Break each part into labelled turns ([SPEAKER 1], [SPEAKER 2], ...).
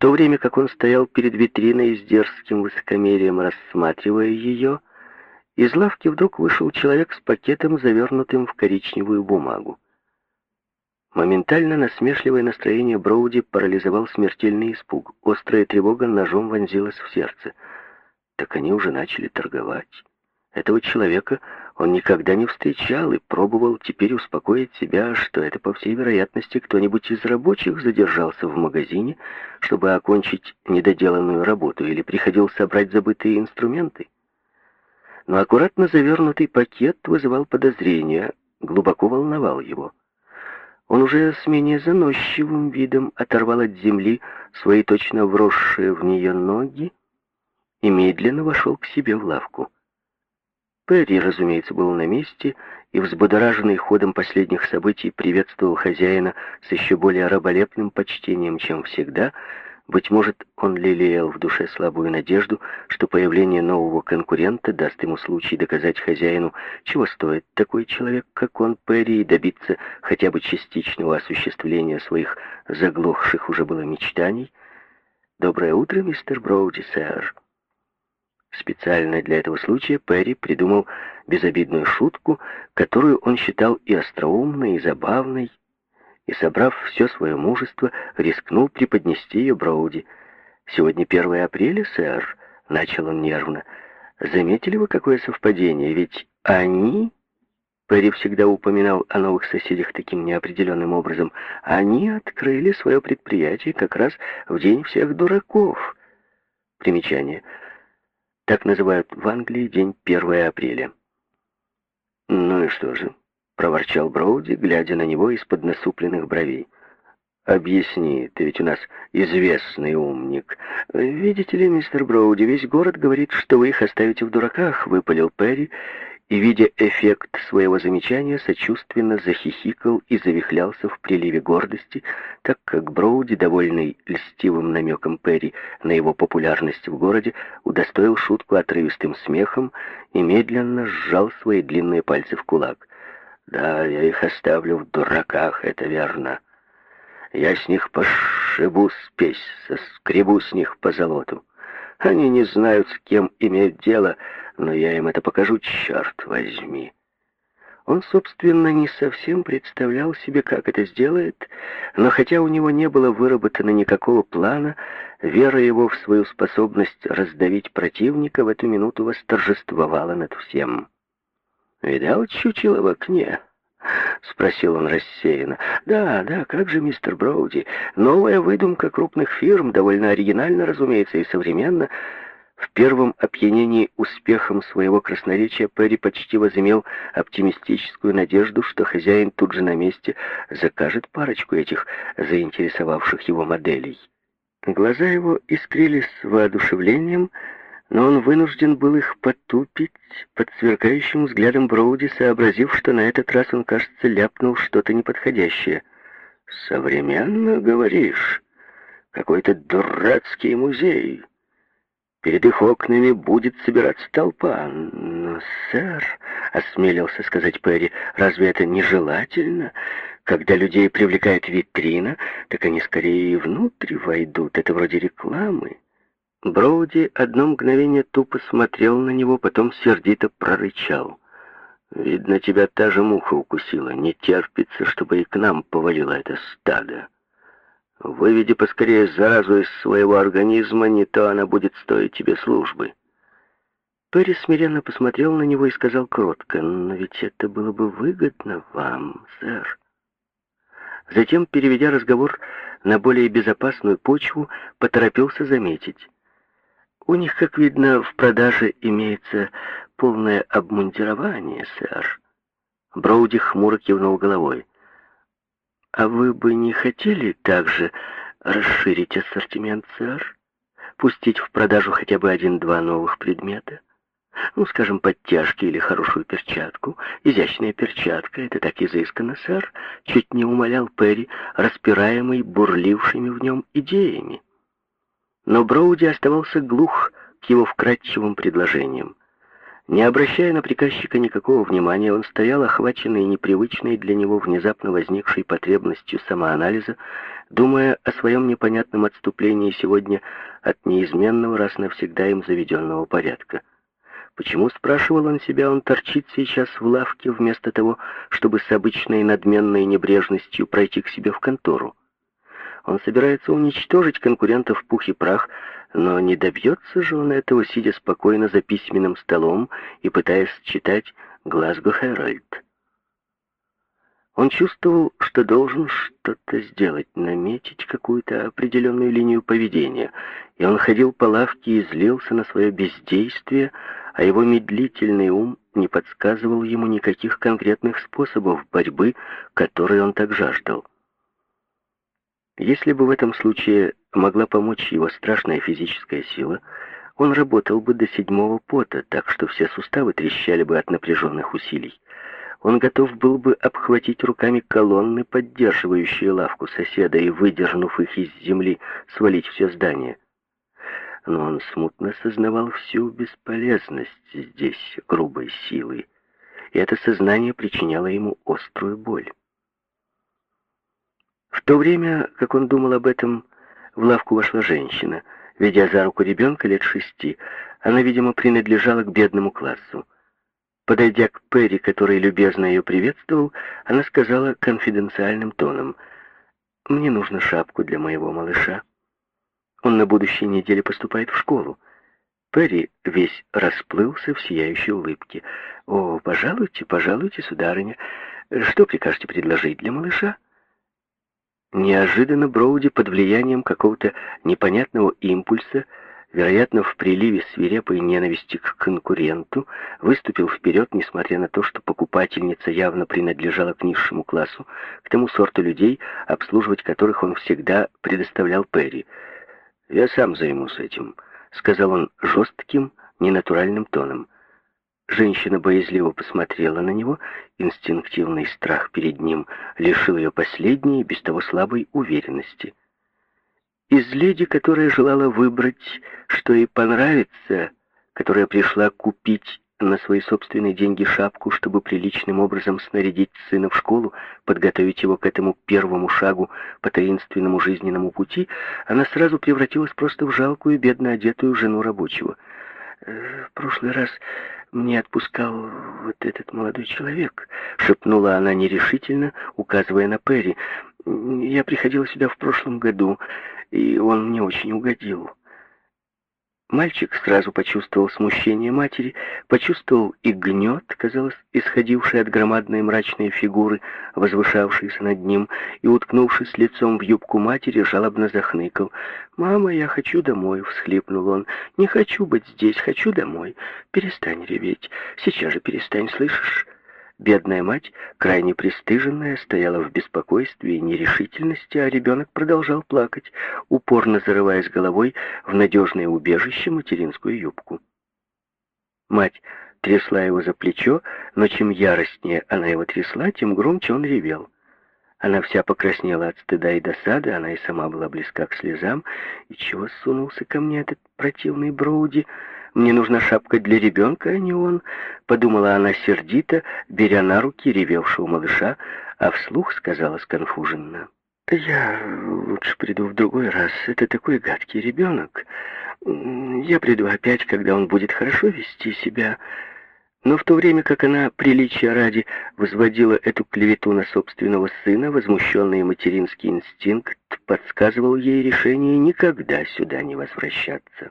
[SPEAKER 1] то время как он стоял перед витриной с дерзким высокомерием, рассматривая ее, из лавки вдруг вышел человек с пакетом, завернутым в коричневую бумагу. Моментально насмешливое настроение Броуди парализовал смертельный испуг. Острая тревога ножом вонзилась в сердце. Так они уже начали торговать. Этого человека он никогда не встречал и пробовал теперь успокоить себя, что это, по всей вероятности, кто-нибудь из рабочих задержался в магазине, чтобы окончить недоделанную работу или приходил собрать забытые инструменты. Но аккуратно завернутый пакет вызывал подозрения, глубоко волновал его. Он уже с менее заносчивым видом оторвал от земли свои точно вросшие в нее ноги и медленно вошел к себе в лавку. Перри, разумеется, был на месте и, взбудораженный ходом последних событий, приветствовал хозяина с еще более раболепным почтением, чем всегда. Быть может, он лелеял в душе слабую надежду, что появление нового конкурента даст ему случай доказать хозяину, чего стоит такой человек, как он, Перри, и добиться хотя бы частичного осуществления своих заглохших уже было мечтаний. «Доброе утро, мистер Броуди, сэр», Специально для этого случая Перри придумал безобидную шутку, которую он считал и остроумной, и забавной, и, собрав все свое мужество, рискнул преподнести ее Броуди. «Сегодня 1 апреля, сэр», — начал он нервно. «Заметили вы, какое совпадение? Ведь они...» Перри всегда упоминал о новых соседях таким неопределенным образом. «Они открыли свое предприятие как раз в день всех дураков». Примечание — так называют в Англии день 1 апреля. «Ну и что же?» — проворчал Броуди, глядя на него из-под насупленных бровей. «Объясни, ты ведь у нас известный умник. Видите ли, мистер Броуди, весь город говорит, что вы их оставите в дураках», — выпалил Перри, и, видя эффект своего замечания, сочувственно захихикал и завихлялся в приливе гордости, так как Броуди, довольный льстивым намеком Перри на его популярность в городе, удостоил шутку отрывистым смехом и медленно сжал свои длинные пальцы в кулак. «Да, я их оставлю в дураках, это верно. Я с них пошибу спесь, соскребу с них по золоту. Они не знают, с кем имеют дело, — но я им это покажу, черт возьми. Он, собственно, не совсем представлял себе, как это сделает, но хотя у него не было выработано никакого плана, вера его в свою способность раздавить противника в эту минуту восторжествовала над всем. «Видал чучело в окне?» — спросил он рассеянно. «Да, да, как же, мистер Броуди? Новая выдумка крупных фирм, довольно оригинально, разумеется, и современно. В первом опьянении успехом своего красноречия Перри почти возымел оптимистическую надежду, что хозяин тут же на месте закажет парочку этих заинтересовавших его моделей. Глаза его искрились воодушевлением, но он вынужден был их потупить под сверкающим взглядом Броуди, сообразив, что на этот раз он, кажется, ляпнул что-то неподходящее. «Современно, говоришь? Какой-то дурацкий музей!» Перед их окнами будет собираться толпа. Но, сэр, — осмелился сказать Перри, — разве это нежелательно? Когда людей привлекает витрина, так они скорее и внутрь войдут. Это вроде рекламы. Броуди одно мгновение тупо смотрел на него, потом сердито прорычал. «Видно, тебя та же муха укусила. Не терпится, чтобы и к нам повалило это стадо». Выведи поскорее заразу из своего организма, не то она будет стоить тебе службы. Перри смиренно посмотрел на него и сказал кротко, «Но ведь это было бы выгодно вам, сэр». Затем, переведя разговор на более безопасную почву, поторопился заметить. «У них, как видно, в продаже имеется полное обмундирование, сэр». Броуди хмуро кивнул головой. А вы бы не хотели также расширить ассортимент, сэр? Пустить в продажу хотя бы один-два новых предмета? Ну, скажем, подтяжки или хорошую перчатку. Изящная перчатка, это так изысканно, сэр, чуть не умолял Перри, распираемый бурлившими в нем идеями. Но Броуди оставался глух к его вкрадчивым предложениям. Не обращая на приказчика никакого внимания, он стоял охваченный непривычной для него внезапно возникшей потребностью самоанализа, думая о своем непонятном отступлении сегодня от неизменного раз навсегда им заведенного порядка. Почему, спрашивал он себя, он торчит сейчас в лавке, вместо того, чтобы с обычной надменной небрежностью пройти к себе в контору? Он собирается уничтожить конкурентов в пух и прах, но не добьется же он этого, сидя спокойно за письменным столом и пытаясь читать «Глазго Хэральд». Он чувствовал, что должен что-то сделать, наметить какую-то определенную линию поведения, и он ходил по лавке и злился на свое бездействие, а его медлительный ум не подсказывал ему никаких конкретных способов борьбы, которые он так жаждал. Если бы в этом случае могла помочь его страшная физическая сила, он работал бы до седьмого пота, так что все суставы трещали бы от напряженных усилий. Он готов был бы обхватить руками колонны, поддерживающие лавку соседа, и, выдернув их из земли, свалить все здание. Но он смутно сознавал всю бесполезность здесь грубой силы, и это сознание причиняло ему острую боль. В то время, как он думал об этом, в лавку вошла женщина, ведя за руку ребенка лет шести. Она, видимо, принадлежала к бедному классу. Подойдя к Перри, который любезно ее приветствовал, она сказала конфиденциальным тоном, «Мне нужно шапку для моего малыша. Он на будущей неделе поступает в школу». Перри весь расплылся в сияющей улыбке. «О, пожалуйте, пожалуйте, сударыня. Что прикажете предложить для малыша?» Неожиданно Броуди под влиянием какого-то непонятного импульса, вероятно, в приливе свирепой ненависти к конкуренту, выступил вперед, несмотря на то, что покупательница явно принадлежала к низшему классу, к тому сорту людей, обслуживать которых он всегда предоставлял Перри. «Я сам займусь этим», — сказал он жестким, ненатуральным тоном. Женщина боязливо посмотрела на него, инстинктивный страх перед ним лишил ее последней, без того слабой уверенности. Из леди, которая желала выбрать, что ей понравится, которая пришла купить на свои собственные деньги шапку, чтобы приличным образом снарядить сына в школу, подготовить его к этому первому шагу по таинственному жизненному пути, она сразу превратилась просто в жалкую, бедно одетую жену рабочего. «Э, «В прошлый раз мне отпускал вот этот молодой человек», — шепнула она нерешительно, указывая на Перри. «Я приходила сюда в прошлом году, и он мне очень угодил». Мальчик сразу почувствовал смущение матери, почувствовал и гнет, казалось, исходивший от громадной мрачной фигуры, возвышавшейся над ним, и, уткнувшись лицом в юбку матери, жалобно захныкал. «Мама, я хочу домой», — всхлипнул он. «Не хочу быть здесь, хочу домой. Перестань реветь. Сейчас же перестань, слышишь?» Бедная мать, крайне пристыженная, стояла в беспокойстве и нерешительности, а ребенок продолжал плакать, упорно зарываясь головой в надежное убежище материнскую юбку. Мать трясла его за плечо, но чем яростнее она его трясла, тем громче он ревел. Она вся покраснела от стыда и досады, она и сама была близка к слезам. И чего сунулся ко мне этот противный Броуди? Мне нужна шапка для ребенка, а не он, подумала она сердито, беря на руки ревевшего малыша, а вслух сказала сконфуженно. «Я лучше приду в другой раз. Это такой гадкий ребенок. Я приду опять, когда он будет хорошо вести себя». Но в то время как она, приличия ради, возводила эту клевету на собственного сына, возмущенный материнский инстинкт подсказывал ей решение никогда сюда не возвращаться.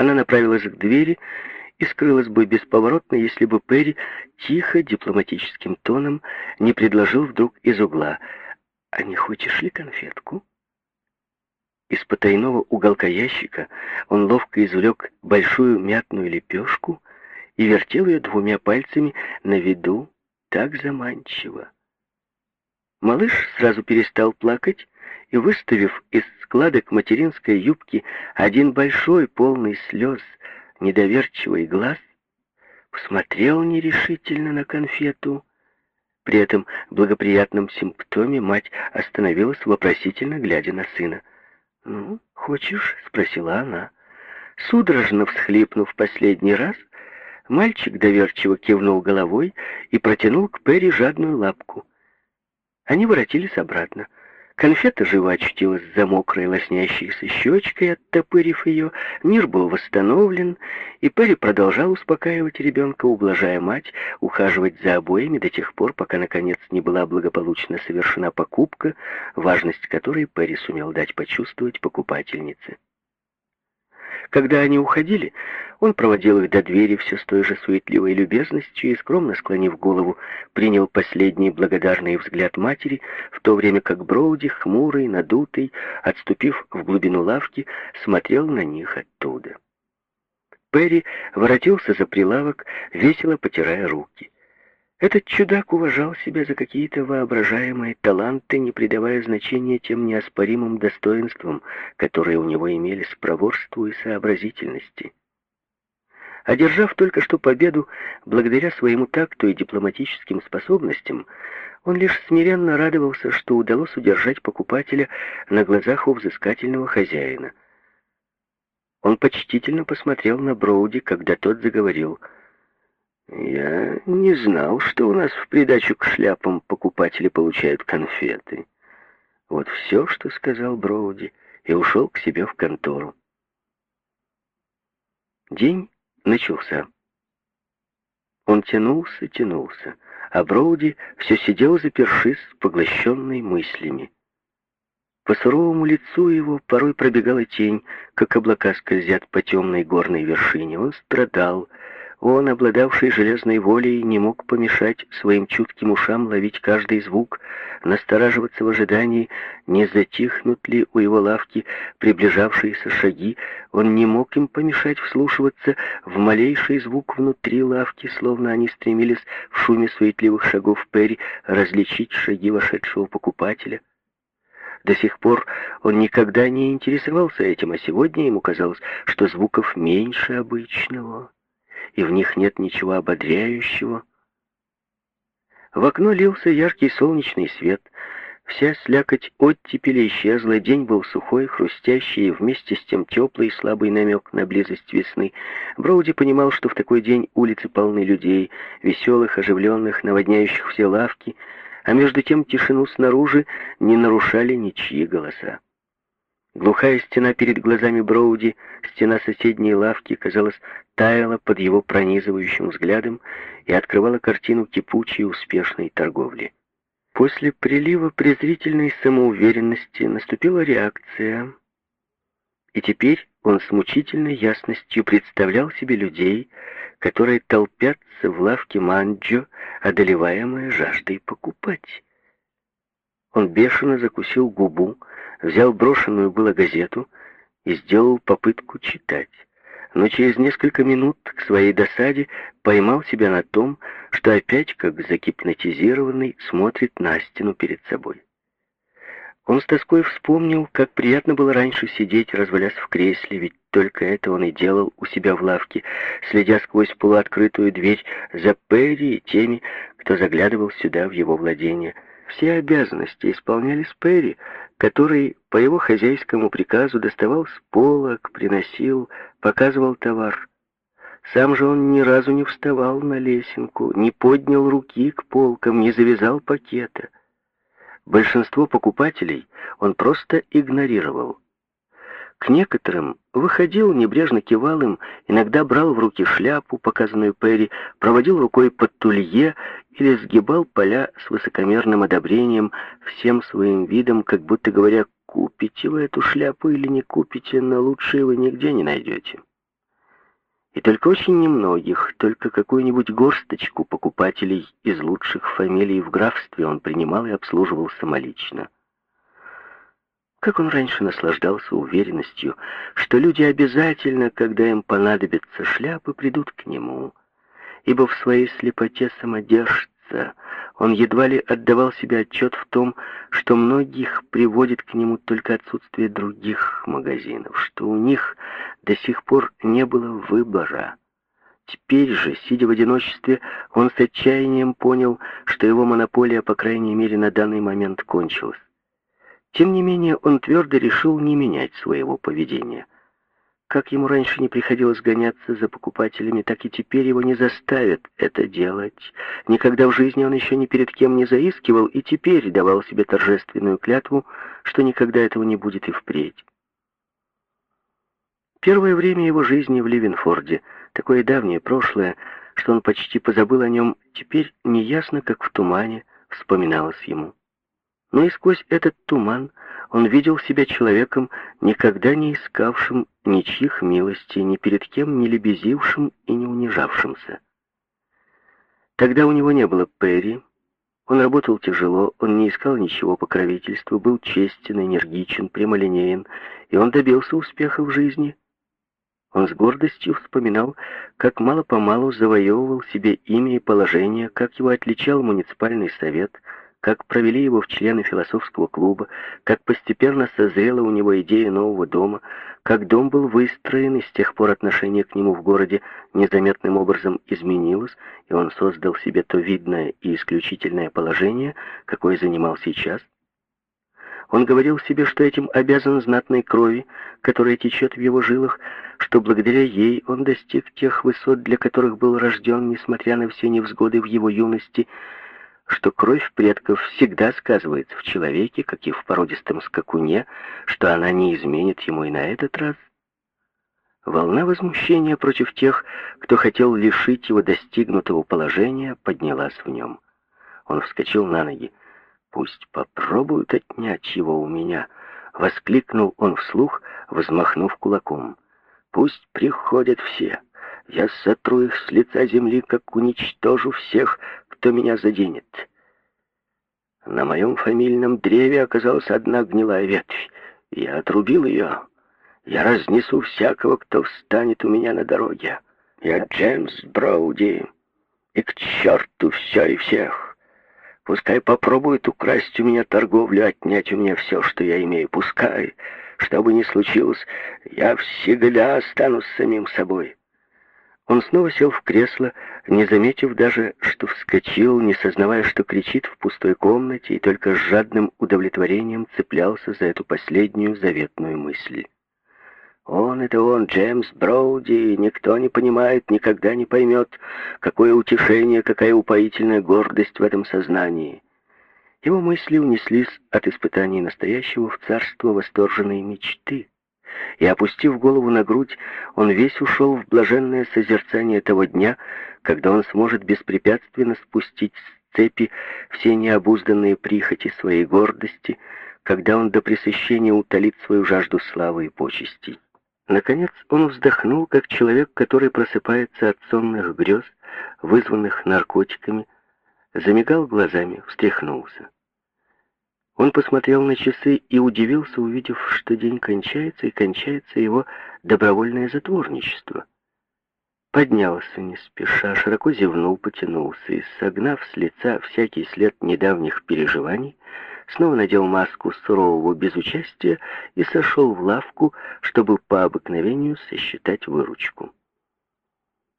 [SPEAKER 1] Она направилась к двери и скрылась бы бесповоротно, если бы Перри тихо, дипломатическим тоном не предложил вдруг из угла «А не хочешь ли конфетку?» Из потайного уголка ящика он ловко извлек большую мятную лепешку и вертел ее двумя пальцами на виду так заманчиво. Малыш сразу перестал плакать и, выставив из складок материнской юбки один большой, полный слез, недоверчивый глаз, посмотрел нерешительно на конфету. При этом благоприятном симптоме мать остановилась вопросительно, глядя на сына. «Ну, хочешь?» — спросила она. Судорожно всхлипнув последний раз, Мальчик доверчиво кивнул головой и протянул к Перри жадную лапку. Они воротились обратно. Конфета живо очутилась за мокрой лоснящейся щечкой, оттопырив ее. Мир был восстановлен, и Перри продолжал успокаивать ребенка, ублажая мать, ухаживать за обоими до тех пор, пока, наконец, не была благополучно совершена покупка, важность которой Перри сумел дать почувствовать покупательнице. Когда они уходили, он проводил их до двери все с той же суетливой любезностью и, скромно склонив голову, принял последний благодарный взгляд матери, в то время как Броуди, хмурый, надутый, отступив в глубину лавки, смотрел на них оттуда. Перри воротился за прилавок, весело потирая руки. Этот чудак уважал себя за какие-то воображаемые таланты, не придавая значения тем неоспоримым достоинствам, которые у него имелись проворству и сообразительности. Одержав только что победу, благодаря своему такту и дипломатическим способностям, он лишь смиренно радовался, что удалось удержать покупателя на глазах у взыскательного хозяина. Он почтительно посмотрел на Броуди, когда тот заговорил — я не знал, что у нас в придачу к шляпам покупатели получают конфеты. Вот все, что сказал Броуди, и ушел к себе в контору. День начался. Он тянулся, тянулся, а Броуди все сидел, запершись, поглощенный мыслями. По суровому лицу его порой пробегала тень, как облака скользят по темной горной вершине. Он страдал, он, обладавший железной волей, не мог помешать своим чутким ушам ловить каждый звук, настораживаться в ожидании, не затихнут ли у его лавки приближавшиеся шаги. Он не мог им помешать вслушиваться в малейший звук внутри лавки, словно они стремились в шуме суетливых шагов Перри различить шаги вошедшего покупателя. До сих пор он никогда не интересовался этим, а сегодня ему казалось, что звуков меньше обычного и в них нет ничего ободряющего. В окно лился яркий солнечный свет, вся слякоть оттепели исчезла, день был сухой, хрустящий, и вместе с тем теплый, слабый намек на близость весны. Броуди понимал, что в такой день улицы полны людей, веселых, оживленных, наводняющих все лавки, а между тем тишину снаружи не нарушали ничьи голоса. Глухая стена перед глазами Броуди, стена соседней лавки, казалось, таяла под его пронизывающим взглядом и открывала картину кипучей успешной торговли. После прилива презрительной самоуверенности наступила реакция, и теперь он с мучительной ясностью представлял себе людей, которые толпятся в лавке Манджо, одолеваемые жаждой покупать. Он бешено закусил губу, взял брошенную было газету и сделал попытку читать. Но через несколько минут к своей досаде поймал себя на том, что опять, как загипнотизированный, смотрит на стену перед собой. Он с тоской вспомнил, как приятно было раньше сидеть, развалясь в кресле, ведь только это он и делал у себя в лавке, следя сквозь полуоткрытую дверь за Перри и теми, кто заглядывал сюда в его владение — все обязанности исполнялись Перри, который по его хозяйскому приказу доставал с полок, приносил, показывал товар. Сам же он ни разу не вставал на лесенку, не поднял руки к полкам, не завязал пакета. Большинство покупателей он просто игнорировал. К некоторым выходил, небрежно кивал им, иногда брал в руки шляпу, показанную Перри, проводил рукой под тулье или сгибал поля с высокомерным одобрением всем своим видом, как будто говоря, купите вы эту шляпу или не купите, но лучше вы нигде не найдете. И только очень немногих, только какую-нибудь горсточку покупателей из лучших фамилий в графстве он принимал и обслуживал самолично. Как он раньше наслаждался уверенностью, что люди обязательно, когда им понадобятся шляпы, придут к нему, ибо в своей слепоте самодержца он едва ли отдавал себе отчет в том, что многих приводит к нему только отсутствие других магазинов, что у них до сих пор не было выбора. Теперь же, сидя в одиночестве, он с отчаянием понял, что его монополия, по крайней мере, на данный момент кончилась. Тем не менее, он твердо решил не менять своего поведения. как ему раньше не приходилось гоняться за покупателями, так и теперь его не заставят это делать. Никогда в жизни он еще ни перед кем не заискивал и теперь давал себе торжественную клятву, что никогда этого не будет и впредь. Первое время его жизни в Ливенфорде, такое давнее прошлое, что он почти позабыл о нем, теперь неясно, как в тумане, вспоминалось ему. Но и сквозь этот туман он видел себя человеком, никогда не искавшим ничьих милостей, ни перед кем не лебезившим и не унижавшимся. Тогда у него не было Перри, он работал тяжело, он не искал ничего покровительства, был честен, энергичен, прямолинеен, и он добился успеха в жизни. Он с гордостью вспоминал, как мало-помалу завоевывал себе имя и положение, как его отличал муниципальный совет — как провели его в члены философского клуба, как постепенно созрела у него идея нового дома, как дом был выстроен, и с тех пор отношение к нему в городе незаметным образом изменилось, и он создал себе то видное и исключительное положение, какое занимал сейчас. Он говорил себе, что этим обязан знатной крови, которая течет в его жилах, что благодаря ей он достиг тех высот, для которых был рожден, несмотря на все невзгоды в его юности, что кровь предков всегда сказывается в человеке, как и в породистом скакуне, что она не изменит ему и на этот раз. Волна возмущения против тех, кто хотел лишить его достигнутого положения, поднялась в нем. Он вскочил на ноги. «Пусть попробуют отнять его у меня!» — воскликнул он вслух, взмахнув кулаком. «Пусть приходят все!» Я сотру их с лица земли, как уничтожу всех, кто меня заденет. На моем фамильном древе оказалась одна гнилая ветвь. Я отрубил ее. Я разнесу всякого, кто встанет у меня на дороге. Я Джеймс Броуди. И к черту все и всех. Пускай попробуют украсть у меня торговлю, отнять у меня все, что я имею. Пускай, что бы ни случилось, я всегда останусь самим собой. Он снова сел в кресло, не заметив даже, что вскочил, не сознавая, что кричит в пустой комнате, и только с жадным удовлетворением цеплялся за эту последнюю заветную мысль. Он — это он, Джеймс Броуди, никто не понимает, никогда не поймет, какое утешение, какая упоительная гордость в этом сознании. Его мысли унеслись от испытаний настоящего в царство восторженной мечты и, опустив голову на грудь, он весь ушел в блаженное созерцание того дня, когда он сможет беспрепятственно спустить с цепи все необузданные прихоти своей гордости, когда он до пресыщения утолит свою жажду славы и почестей. Наконец он вздохнул, как человек, который просыпается от сонных грез, вызванных наркотиками, замигал глазами, встряхнулся. Он посмотрел на часы и удивился, увидев, что день кончается, и кончается его добровольное затворничество. Поднялся не спеша, широко зевнул, потянулся и, согнав с лица всякий след недавних переживаний, снова надел маску сурового безучастия и сошел в лавку, чтобы по обыкновению сосчитать выручку.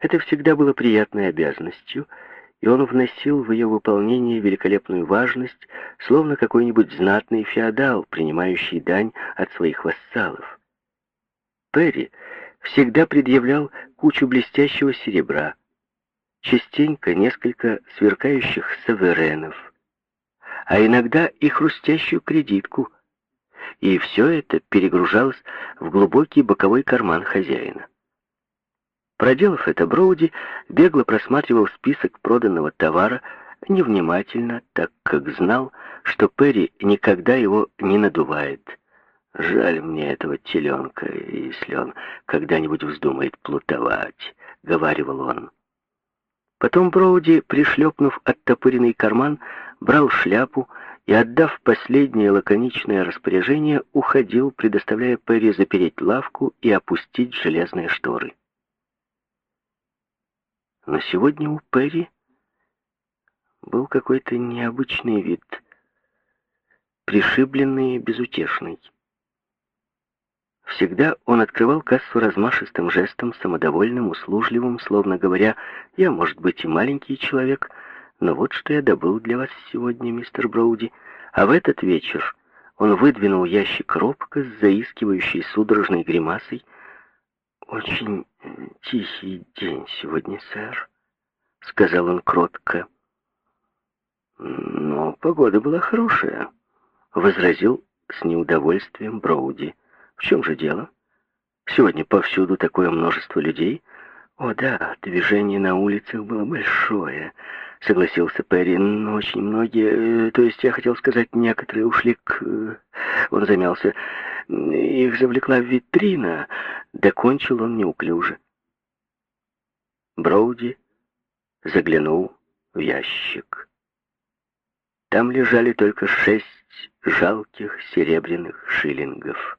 [SPEAKER 1] Это всегда было приятной обязанностью — и он вносил в ее выполнение великолепную важность, словно какой-нибудь знатный феодал, принимающий дань от своих вассалов. Перри всегда предъявлял кучу блестящего серебра, частенько несколько сверкающих саверенов, а иногда и хрустящую кредитку, и все это перегружалось в глубокий боковой карман хозяина. Проделав это, Броуди бегло просматривал список проданного товара, невнимательно, так как знал, что Перри никогда его не надувает. «Жаль мне этого теленка, если он когда-нибудь вздумает плутовать», — говаривал он. Потом Броуди, пришлепнув оттопыренный карман, брал шляпу и, отдав последнее лаконичное распоряжение, уходил, предоставляя Перри запереть лавку и опустить железные шторы. Но сегодня у Перри был какой-то необычный вид, пришибленный и безутешный. Всегда он открывал кассу размашистым жестом, самодовольным, услужливым, словно говоря, «Я, может быть, и маленький человек, но вот что я добыл для вас сегодня, мистер Броуди». А в этот вечер он выдвинул ящик робко с заискивающей судорожной гримасой, «Очень тихий день сегодня, сэр», — сказал он кротко. «Но погода была хорошая», — возразил с неудовольствием Броуди. «В чем же дело? Сегодня повсюду такое множество людей». «О да, движение на улицах было большое», — согласился Перри. «Но очень многие, э, то есть я хотел сказать, некоторые ушли к...» э, Он замялся. «Их завлекла витрина», — докончил он неуклюже. Броуди заглянул в ящик. Там лежали только шесть жалких серебряных шиллингов.